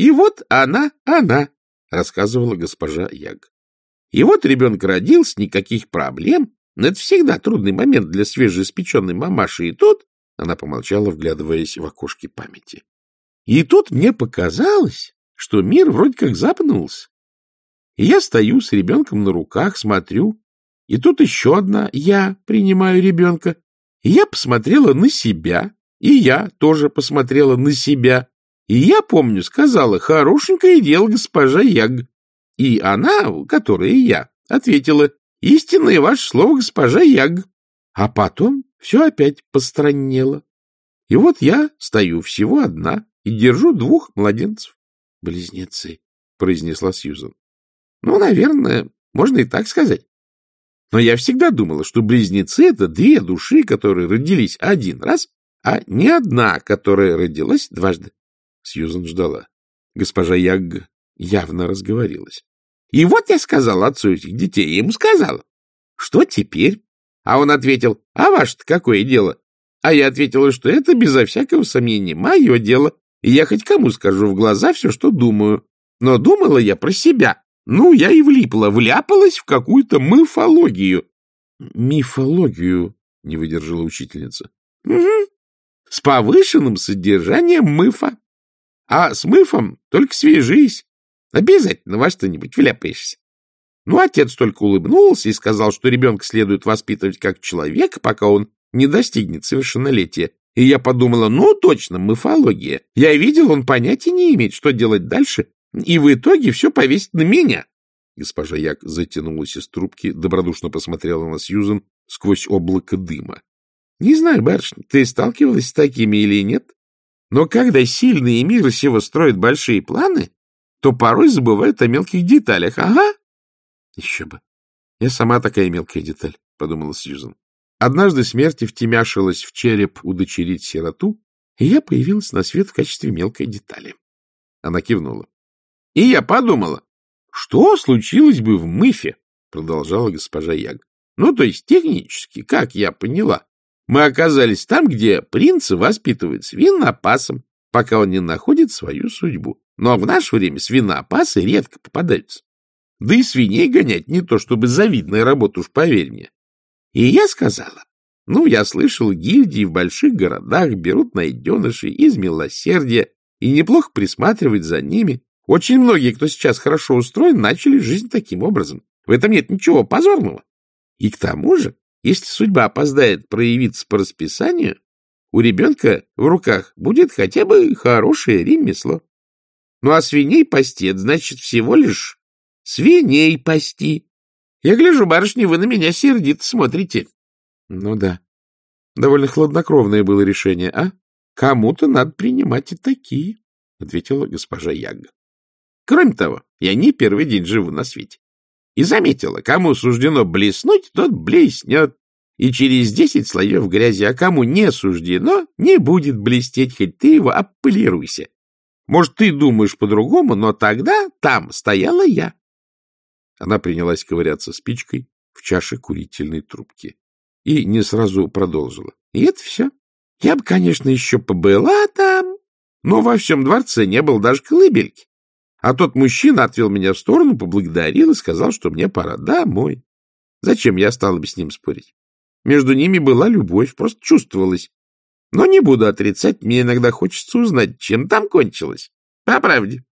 И вот она, она, — рассказывала госпожа Яг. И вот ребенок родился, никаких проблем. Но это всегда трудный момент для свежеиспеченной мамаши. И тут... Она помолчала, вглядываясь в окошки памяти. И тут мне показалось, что мир вроде как запнулся. И я стою с ребенком на руках, смотрю, и тут еще одна я принимаю ребенка. И я посмотрела на себя, и я тоже посмотрела на себя. И я, помню, сказала, хорошенькое дело, госпожа Яг. И она, которая я, ответила, истинное ваше слово, госпожа Яг. А потом все опять постраннело. И вот я стою всего одна и держу двух младенцев. — Близнецы, — произнесла Сьюзан. — Ну, наверное, можно и так сказать. Но я всегда думала, что близнецы — это две души, которые родились один раз, а не одна, которая родилась дважды. Сьюзан ждала. Госпожа Яг явно разговорилась. И вот я сказала отцу этих детей, ему сказала, что теперь? А он ответил, а ваше-то какое дело? А я ответила, что это, безо всякого сомнения, мое дело, и я хоть кому скажу в глаза все, что думаю. Но думала я про себя. Ну, я и влипла, вляпалась в какую-то мифологию. — Мифологию? — не выдержала учительница. — Угу. С повышенным содержанием мыфа. А с мыфом только свяжись. Обязательно во что-нибудь вляпаешься. Ну, отец только улыбнулся и сказал, что ребенка следует воспитывать как человека, пока он не достигнет совершеннолетия. И я подумала, ну, точно, мифология. Я видел, он понятия не имеет, что делать дальше, и в итоге все повесит на меня. Госпожа Як затянулась из трубки, добродушно посмотрела на Сьюзен сквозь облако дыма. — Не знаю, барышня, ты сталкивалась с такими или нет, но когда сильные мира сего строят большие планы, то порой забывают о мелких деталях. Ага. — Еще бы. Я сама такая мелкая деталь, — подумала Сьюзен. Однажды смерть втемяшилась в череп удочерить сироту, и я появилась на свет в качестве мелкой детали. Она кивнула. — И я подумала, что случилось бы в Мыфе, — продолжала госпожа Яг. — Ну, то есть технически, как я поняла, мы оказались там, где принца воспитывают свинопасом, пока он не находит свою судьбу. Но в наше время свинопасы редко попадаются. Да и свиней гонять не то чтобы завидная работа, уж поверь мне. И я сказала, ну, я слышал, гильдии в больших городах берут найденышей из милосердия и неплохо присматривать за ними. Очень многие, кто сейчас хорошо устроен, начали жизнь таким образом. В этом нет ничего позорного. И к тому же, если судьба опоздает проявиться по расписанию, у ребенка в руках будет хотя бы хорошее ремесло. Ну, а свиней пасти — это значит всего лишь свиней пасти. Я гляжу, барышни, вы на меня сердито смотрите. Ну да, довольно хладнокровное было решение, а? Кому-то надо принимать и такие, — ответила госпожа Ягга. Кроме того, я не первый день живу на свете. И заметила, кому суждено блеснуть, тот блеснет. И через десять слоев грязи, а кому не суждено, не будет блестеть, хоть ты его ополируйся. Может, ты думаешь по-другому, но тогда там стояла я. Она принялась ковыряться спичкой в чаше курительной трубки и не сразу продолжила. И это все. Я бы, конечно, еще побыла там, но во всем дворце не было даже колыбельки. А тот мужчина отвел меня в сторону, поблагодарил и сказал, что мне пора домой. Зачем я стала бы с ним спорить? Между ними была любовь, просто чувствовалась. Но не буду отрицать, мне иногда хочется узнать, чем там кончилось. По правде.